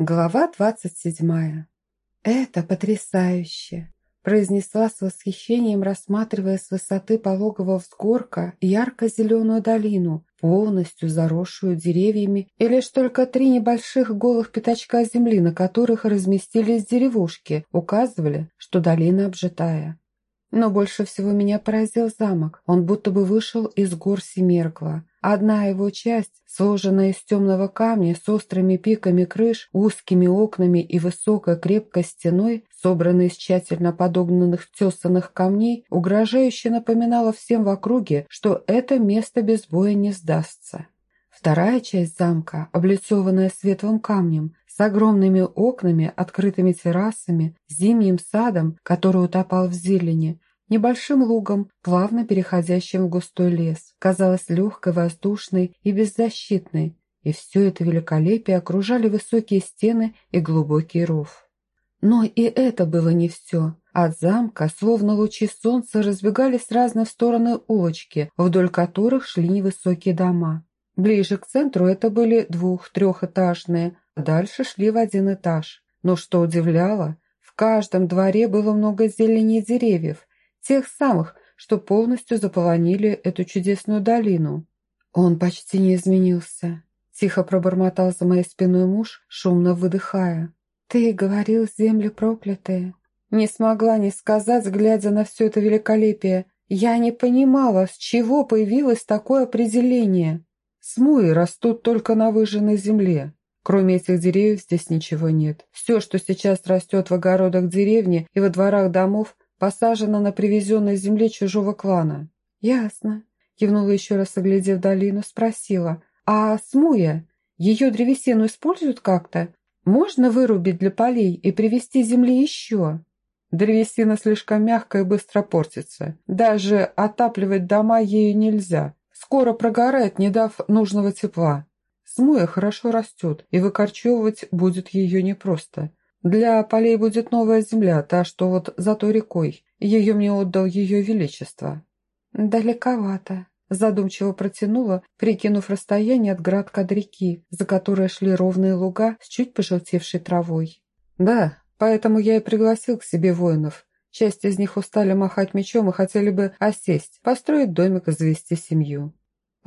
Глава двадцать седьмая. «Это потрясающе!» произнесла с восхищением, рассматривая с высоты пологого взгорка ярко-зеленую долину, полностью заросшую деревьями, и лишь только три небольших голых пятачка земли, на которых разместились деревушки, указывали, что долина обжитая. Но больше всего меня поразил замок. Он будто бы вышел из гор Семергла. Одна его часть, сложенная из темного камня с острыми пиками крыш, узкими окнами и высокой крепкой стеной, собранной из тщательно подогнанных тесанных камней, угрожающе напоминала всем в округе, что это место без боя не сдастся. Вторая часть замка, облицованная светлым камнем, с огромными окнами, открытыми террасами, зимним садом, который утопал в зелени, небольшим лугом, плавно переходящим в густой лес, казалась легкой, воздушной и беззащитной, и все это великолепие окружали высокие стены и глубокий ров. Но и это было не все. От замка, словно лучи солнца, разбегались в разные стороны улочки, вдоль которых шли невысокие дома. Ближе к центру это были двух-трехэтажные, дальше шли в один этаж. Но что удивляло, в каждом дворе было много зелени и деревьев, Тех самых, что полностью заполонили эту чудесную долину. Он почти не изменился. Тихо пробормотал за моей спиной муж, шумно выдыхая. «Ты говорил, земли проклятые». Не смогла не сказать, глядя на все это великолепие. Я не понимала, с чего появилось такое определение. Смуи растут только на выжженной земле. Кроме этих деревьев здесь ничего нет. Все, что сейчас растет в огородах деревни и во дворах домов, посажена на привезенной земле чужого клана». «Ясно», — кивнула еще раз, оглядев долину, спросила. «А смуя? Ее древесину используют как-то? Можно вырубить для полей и привезти земли еще?» Древесина слишком мягкая и быстро портится. Даже отапливать дома ею нельзя. Скоро прогорает, не дав нужного тепла. Смуя хорошо растет, и выкорчевывать будет ее непросто. Для полей будет новая земля, та, что вот за той рекой. Ее мне отдал ее величество». «Далековато», – задумчиво протянула, прикинув расстояние от градка до реки, за которой шли ровные луга с чуть пожелтевшей травой. «Да, поэтому я и пригласил к себе воинов. Часть из них устали махать мечом и хотели бы осесть, построить домик и завести семью».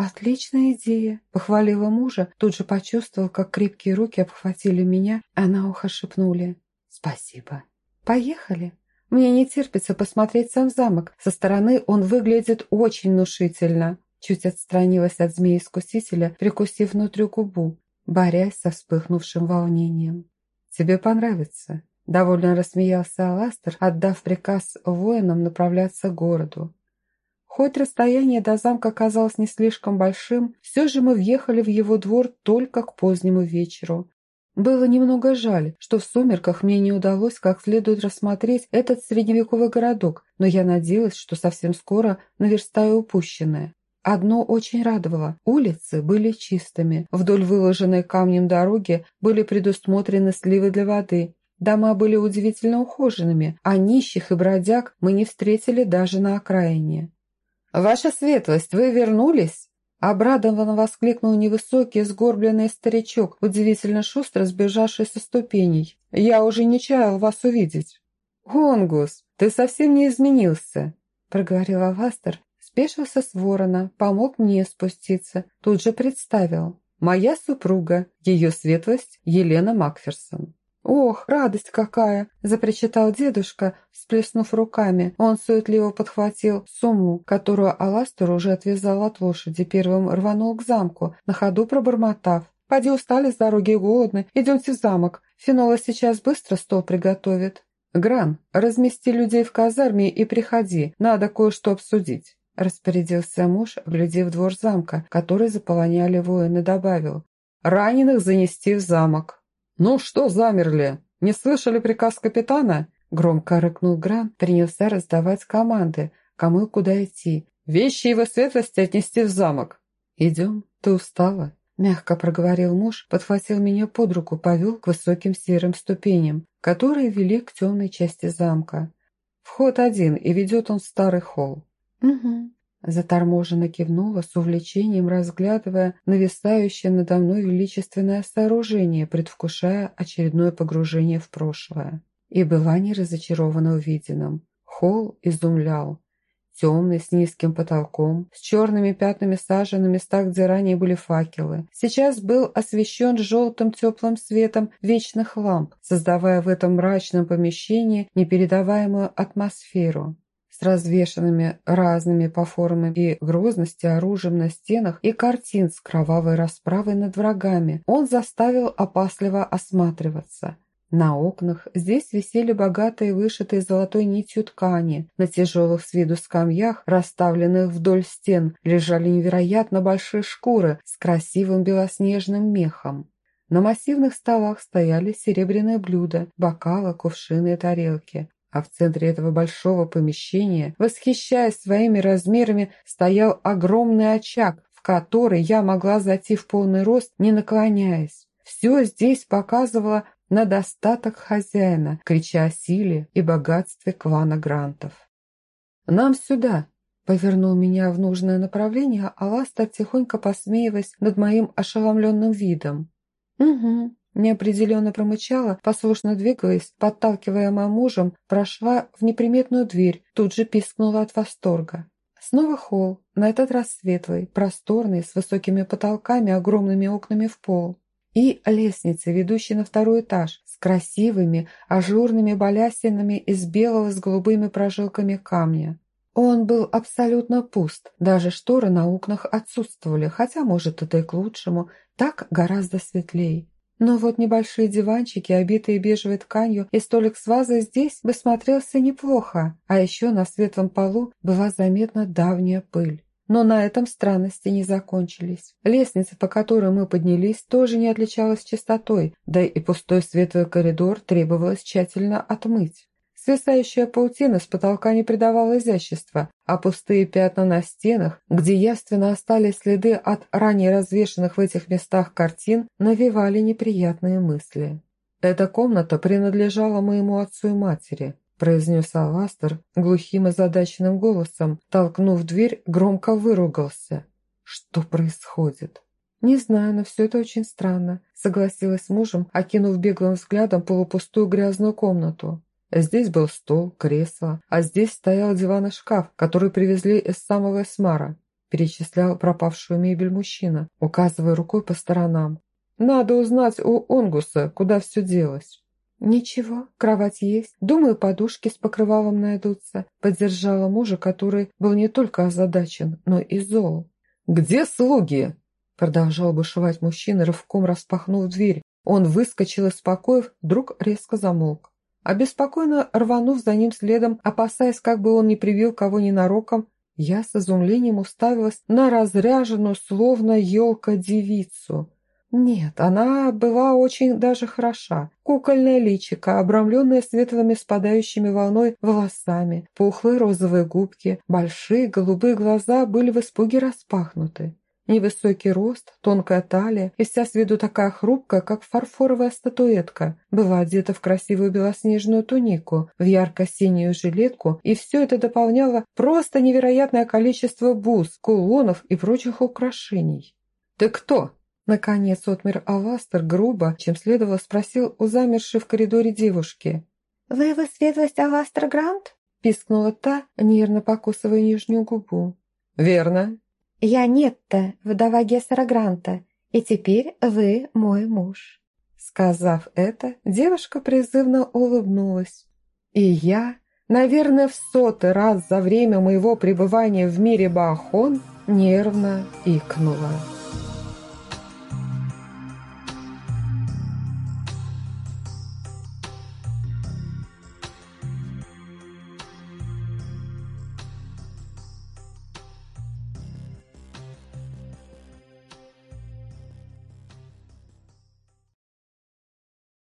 «Отличная идея!» – похвалила мужа, тут же почувствовал, как крепкие руки обхватили меня, а на ухо шепнули. «Спасибо!» «Поехали!» «Мне не терпится посмотреть сам замок. Со стороны он выглядит очень внушительно!» Чуть отстранилась от змеи-искусителя, прикусив внутрь губу, борясь со вспыхнувшим волнением. «Тебе понравится!» Довольно рассмеялся Аластер, отдав приказ воинам направляться к городу. Хоть расстояние до замка казалось не слишком большим, все же мы въехали в его двор только к позднему вечеру. Было немного жаль, что в сумерках мне не удалось как следует рассмотреть этот средневековый городок, но я надеялась, что совсем скоро наверстаю упущенное. Одно очень радовало – улицы были чистыми, вдоль выложенной камнем дороги были предусмотрены сливы для воды, дома были удивительно ухоженными, а нищих и бродяг мы не встретили даже на окраине. «Ваша светлость, вы вернулись?» Обрадованно воскликнул невысокий, сгорбленный старичок, удивительно шустро сбежавший со ступеней. «Я уже не чаял вас увидеть». «Хонгус, ты совсем не изменился», — проговорил Авастер, спешился с ворона, помог мне спуститься, тут же представил. «Моя супруга, ее светлость Елена Макферсон». «Ох, радость какая!» – запричитал дедушка, всплеснув руками. Он суетливо подхватил сумму, которую Аластер уже отвязал от лошади, первым рванул к замку, на ходу пробормотав. «Поди устали с дороги и голодны, идемте в замок. Финола сейчас быстро стол приготовит». «Гран, размести людей в казарме и приходи, надо кое-что обсудить», – распорядился муж, глядев двор замка, который заполоняли воины, добавил. «Раненых занести в замок». «Ну что замерли? Не слышали приказ капитана?» Громко рыкнул Грант, принялся раздавать команды, кому и куда идти. «Вещи его светлости отнести в замок». «Идем, ты устала?» Мягко проговорил муж, подхватил меня под руку, повел к высоким серым ступеням, которые вели к темной части замка. Вход один, и ведет он в старый холл. «Угу», Заторможенно кивнула с увлечением, разглядывая нависающее надо мной величественное сооружение, предвкушая очередное погружение в прошлое. И была не разочарована увиденным. Холл изумлял. Темный, с низким потолком, с черными пятнами сажи на местах, где ранее были факелы. Сейчас был освещен желтым теплым светом вечных ламп, создавая в этом мрачном помещении непередаваемую атмосферу с развешанными разными по формам и грозности оружием на стенах и картин с кровавой расправой над врагами, он заставил опасливо осматриваться. На окнах здесь висели богатые вышитые золотой нитью ткани. На тяжелых с виду скамьях, расставленных вдоль стен, лежали невероятно большие шкуры с красивым белоснежным мехом. На массивных столах стояли серебряные блюда, бокалы, кувшины и тарелки. А в центре этого большого помещения, восхищаясь своими размерами, стоял огромный очаг, в который я могла зайти в полный рост, не наклоняясь. Все здесь показывало на достаток хозяина, крича о силе и богатстве клана Грантов. «Нам сюда!» — повернул меня в нужное направление, а Ластер, тихонько посмеиваясь над моим ошеломленным видом. «Угу», — неопределенно промычала, послушно двигаясь, подталкиваемая мужем, прошла в неприметную дверь, тут же пискнула от восторга. Снова холл, на этот раз светлый, просторный, с высокими потолками, огромными окнами в пол и лестница, ведущая на второй этаж, с красивыми ажурными балясинами из белого с голубыми прожилками камня. Он был абсолютно пуст, даже шторы на окнах отсутствовали, хотя, может, это и к лучшему, так гораздо светлее. Но вот небольшие диванчики, обитые бежевой тканью, и столик с вазой здесь бы смотрелся неплохо, а еще на светлом полу была заметна давняя пыль. Но на этом странности не закончились. Лестница, по которой мы поднялись, тоже не отличалась чистотой, да и пустой светлый коридор требовалось тщательно отмыть. Свисающая паутина с потолка не придавала изящества, а пустые пятна на стенах, где явственно остались следы от ранее развешанных в этих местах картин, навевали неприятные мысли. Эта комната принадлежала моему отцу и матери произнес Аластер глухим и задаченным голосом, толкнув дверь, громко выругался. «Что происходит?» «Не знаю, но все это очень странно», — согласилась с мужем, окинув беглым взглядом полупустую грязную комнату. Здесь был стол, кресло, а здесь стоял диван и шкаф, который привезли из самого Эсмара. Перечислял пропавшую мебель мужчина, указывая рукой по сторонам. «Надо узнать у Онгуса, куда все делось». «Ничего, кровать есть. Думаю, подушки с покрывалом найдутся», — поддержала мужа, который был не только озадачен, но и зол. «Где слуги?» — продолжал бушевать мужчина, рывком распахнув дверь. Он выскочил из покоев, вдруг резко замолк. Обеспокоенно рванув за ним следом, опасаясь, как бы он не привил кого ненароком, я с изумлением уставилась на разряженную, словно елка, девицу. Нет, она была очень даже хороша. Кукольное личико, обрамленное светлыми спадающими волной волосами, пухлые розовые губки, большие голубые глаза были в испуге распахнуты. Невысокий рост, тонкая талия и вся с виду такая хрупкая, как фарфоровая статуэтка, была одета в красивую белоснежную тунику, в ярко-синюю жилетку, и все это дополняло просто невероятное количество бус, кулонов и прочих украшений. «Ты кто?» Наконец отмер Аластер грубо, чем следовало, спросил у замершей в коридоре девушки. «Вы его светлость Аластер Грант?» пискнула та, нервно покусывая нижнюю губу. «Верно». «Я Нетта, вдова Гессера Гранта, и теперь вы мой муж». Сказав это, девушка призывно улыбнулась. И я, наверное, в сотый раз за время моего пребывания в мире Баахон нервно икнула.